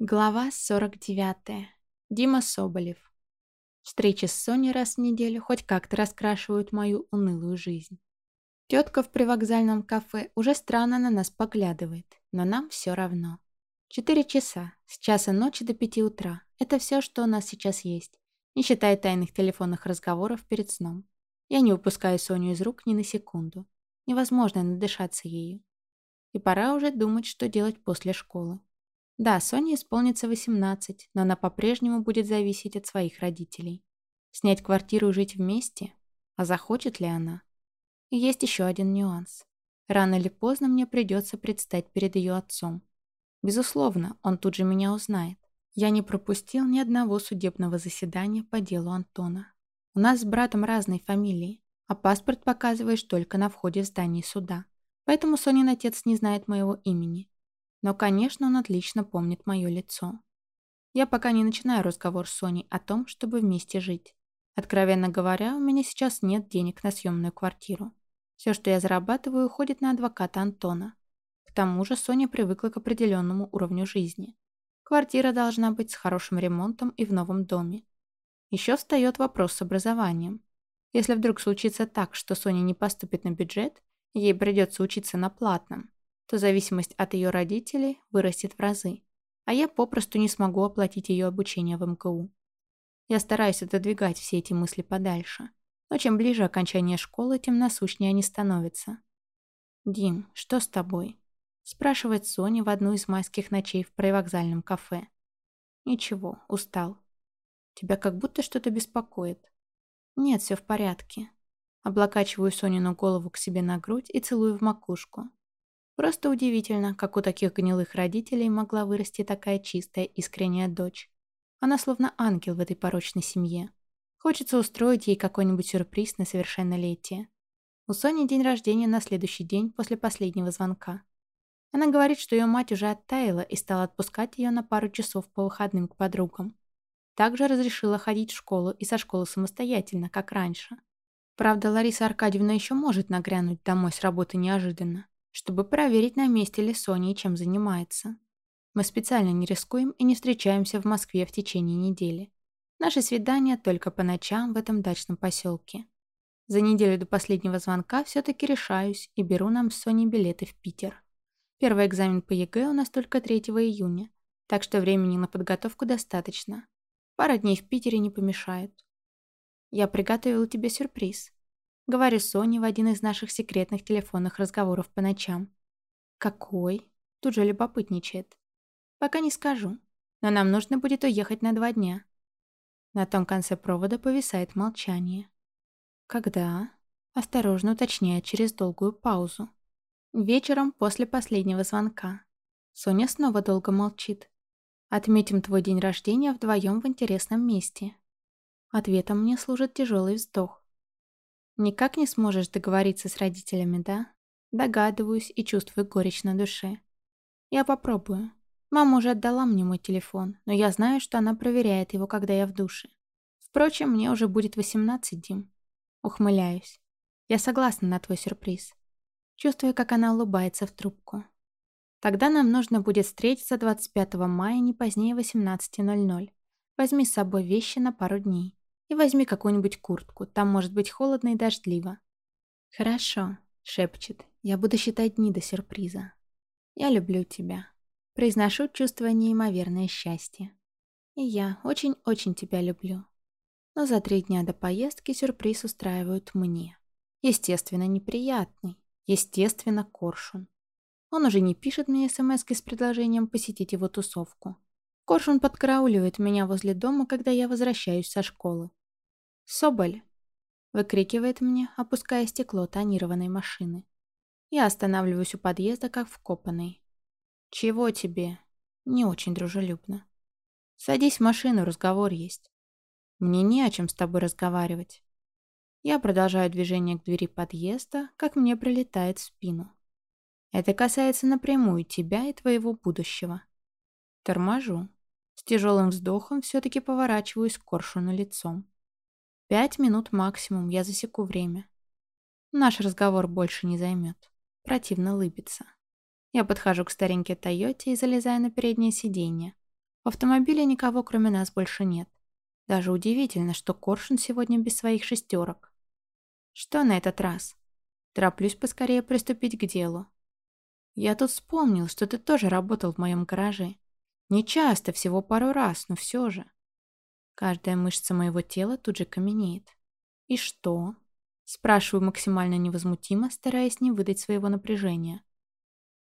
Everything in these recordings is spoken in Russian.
Глава 49. Дима Соболев. Встречи с Соней раз в неделю хоть как-то раскрашивают мою унылую жизнь. Тетка в привокзальном кафе уже странно на нас поглядывает, но нам все равно. Четыре часа, с часа ночи до пяти утра. Это все, что у нас сейчас есть, не считая тайных телефонных разговоров перед сном. Я не выпускаю Соню из рук ни на секунду. Невозможно надышаться ею. И пора уже думать, что делать после школы. Да, Соне исполнится 18, но она по-прежнему будет зависеть от своих родителей. Снять квартиру и жить вместе? А захочет ли она? И есть еще один нюанс. Рано или поздно мне придется предстать перед ее отцом. Безусловно, он тут же меня узнает. Я не пропустил ни одного судебного заседания по делу Антона. У нас с братом разные фамилии, а паспорт показываешь только на входе в здание суда. Поэтому Сонин отец не знает моего имени. Но, конечно, он отлично помнит мое лицо. Я пока не начинаю разговор с Соней о том, чтобы вместе жить. Откровенно говоря, у меня сейчас нет денег на съемную квартиру. Все, что я зарабатываю, уходит на адвоката Антона. К тому же Соня привыкла к определенному уровню жизни. Квартира должна быть с хорошим ремонтом и в новом доме. Еще встает вопрос с образованием. Если вдруг случится так, что Соня не поступит на бюджет, ей придется учиться на платном, то зависимость от ее родителей вырастет в разы, а я попросту не смогу оплатить ее обучение в МКУ. Я стараюсь отодвигать все эти мысли подальше, но чем ближе окончание школы, тем насущнее они становятся. «Дим, что с тобой?» – спрашивает Соня в одну из майских ночей в привокзальном кафе. «Ничего, устал. Тебя как будто что-то беспокоит». «Нет, все в порядке». Облокачиваю Сонину голову к себе на грудь и целую в макушку. Просто удивительно, как у таких гнилых родителей могла вырасти такая чистая, искренняя дочь. Она словно ангел в этой порочной семье. Хочется устроить ей какой-нибудь сюрприз на совершеннолетие. У Сони день рождения на следующий день после последнего звонка. Она говорит, что ее мать уже оттаяла и стала отпускать ее на пару часов по выходным к подругам. Также разрешила ходить в школу и со школы самостоятельно, как раньше. Правда, Лариса Аркадьевна еще может нагрянуть домой с работы неожиданно чтобы проверить, на месте ли Соня и чем занимается. Мы специально не рискуем и не встречаемся в Москве в течение недели. Наши свидания только по ночам в этом дачном поселке. За неделю до последнего звонка все-таки решаюсь и беру нам с Соней билеты в Питер. Первый экзамен по ЕГЭ у нас только 3 июня, так что времени на подготовку достаточно. Пара дней в Питере не помешает. Я приготовила тебе сюрприз. Говорю Соне в один из наших секретных телефонных разговоров по ночам. «Какой?» Тут же любопытничает. «Пока не скажу. Но нам нужно будет уехать на два дня». На том конце провода повисает молчание. «Когда?» Осторожно уточняет через долгую паузу. Вечером после последнего звонка. Соня снова долго молчит. «Отметим твой день рождения вдвоем в интересном месте». Ответом мне служит тяжелый вздох. Никак не сможешь договориться с родителями, да? Догадываюсь и чувствую горечь на душе. Я попробую. Мама уже отдала мне мой телефон, но я знаю, что она проверяет его, когда я в душе. Впрочем, мне уже будет 18, Дим. Ухмыляюсь. Я согласна на твой сюрприз. Чувствую, как она улыбается в трубку. Тогда нам нужно будет встретиться 25 мая не позднее 18.00. Возьми с собой вещи на пару дней. И возьми какую-нибудь куртку, там может быть холодно и дождливо». «Хорошо», — шепчет, — «я буду считать дни до сюрприза». «Я люблю тебя». Произношу, чувствуя неимоверное счастье. И я очень-очень тебя люблю. Но за три дня до поездки сюрприз устраивают мне. Естественно, неприятный. Естественно, коршун. Он уже не пишет мне смс с предложением посетить его тусовку. Коршун подкрауливает меня возле дома, когда я возвращаюсь со школы. «Соболь!» — выкрикивает мне, опуская стекло тонированной машины. Я останавливаюсь у подъезда, как вкопанный. «Чего тебе?» Не очень дружелюбно. «Садись в машину, разговор есть». «Мне не о чем с тобой разговаривать». Я продолжаю движение к двери подъезда, как мне прилетает в спину. Это касается напрямую тебя и твоего будущего. Торможу. С тяжелым вздохом все-таки поворачиваюсь к коршуну лицом. Пять минут максимум, я засеку время. Наш разговор больше не займет. Противно лыбится. Я подхожу к старенькой Тойоте и залезаю на переднее сиденье. В автомобиле никого, кроме нас, больше нет. Даже удивительно, что Коршун сегодня без своих шестерок. Что на этот раз? Тороплюсь поскорее приступить к делу. Я тут вспомнил, что ты тоже работал в моем гараже. Не часто, всего пару раз, но все же. Каждая мышца моего тела тут же каменеет. И что? Спрашиваю максимально невозмутимо, стараясь не выдать своего напряжения.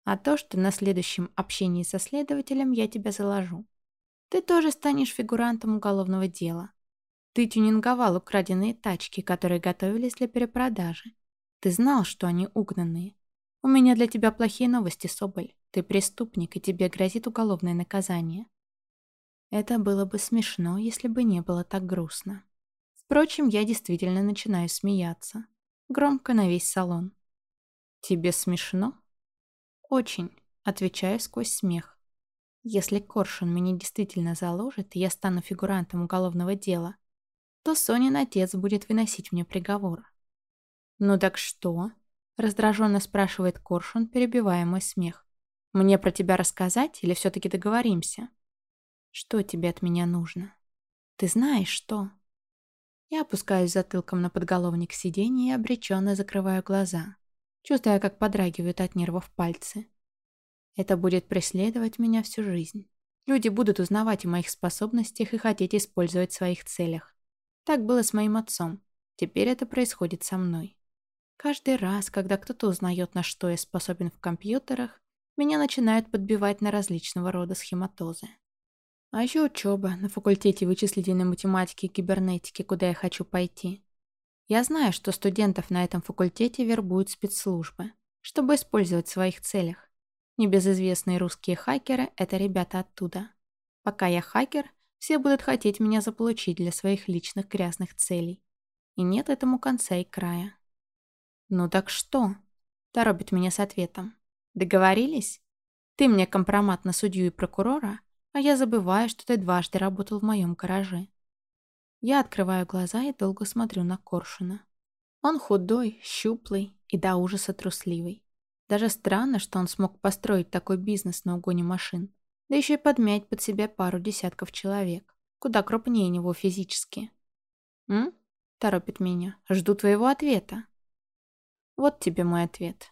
А то, что на следующем общении со следователем я тебя заложу. Ты тоже станешь фигурантом уголовного дела. Ты тюнинговал украденные тачки, которые готовились для перепродажи. Ты знал, что они угнанные. У меня для тебя плохие новости, Соболь. Ты преступник, и тебе грозит уголовное наказание. Это было бы смешно, если бы не было так грустно. Впрочем, я действительно начинаю смеяться. Громко на весь салон. «Тебе смешно?» «Очень», — отвечаю сквозь смех. «Если Коршун меня действительно заложит, и я стану фигурантом уголовного дела, то Сонин отец будет выносить мне приговор. «Ну так что?» — раздраженно спрашивает Коршун, перебивая мой смех. «Мне про тебя рассказать или все-таки договоримся?» «Что тебе от меня нужно?» «Ты знаешь, что?» Я опускаюсь затылком на подголовник сиденья и обреченно закрываю глаза, чувствуя, как подрагивают от нервов пальцы. Это будет преследовать меня всю жизнь. Люди будут узнавать о моих способностях и хотеть использовать в своих целях. Так было с моим отцом. Теперь это происходит со мной. Каждый раз, когда кто-то узнает, на что я способен в компьютерах, меня начинают подбивать на различного рода схематозы. А еще учеба на факультете вычислительной математики и кибернетики, куда я хочу пойти. Я знаю, что студентов на этом факультете вербуют спецслужбы, чтобы использовать в своих целях. Небезызвестные русские хакеры — это ребята оттуда. Пока я хакер, все будут хотеть меня заполучить для своих личных грязных целей. И нет этому конца и края. «Ну так что?» – торопит меня с ответом. «Договорились? Ты мне компромат на судью и прокурора, а я забываю, что ты дважды работал в моем гараже». Я открываю глаза и долго смотрю на Коршуна. Он худой, щуплый и до ужаса трусливый. Даже странно, что он смог построить такой бизнес на угоне машин да еще и подмять под себя пару десятков человек, куда крупнее него физически. «М?» – торопит меня. «Жду твоего ответа». Вот тебе мой ответ.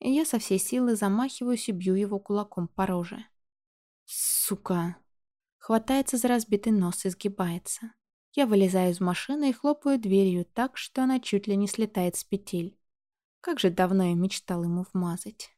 И я со всей силы замахиваюсь и бью его кулаком по роже. Сука. Хватается за разбитый нос и сгибается. Я вылезаю из машины и хлопаю дверью так, что она чуть ли не слетает с петель. Как же давно я мечтал ему вмазать.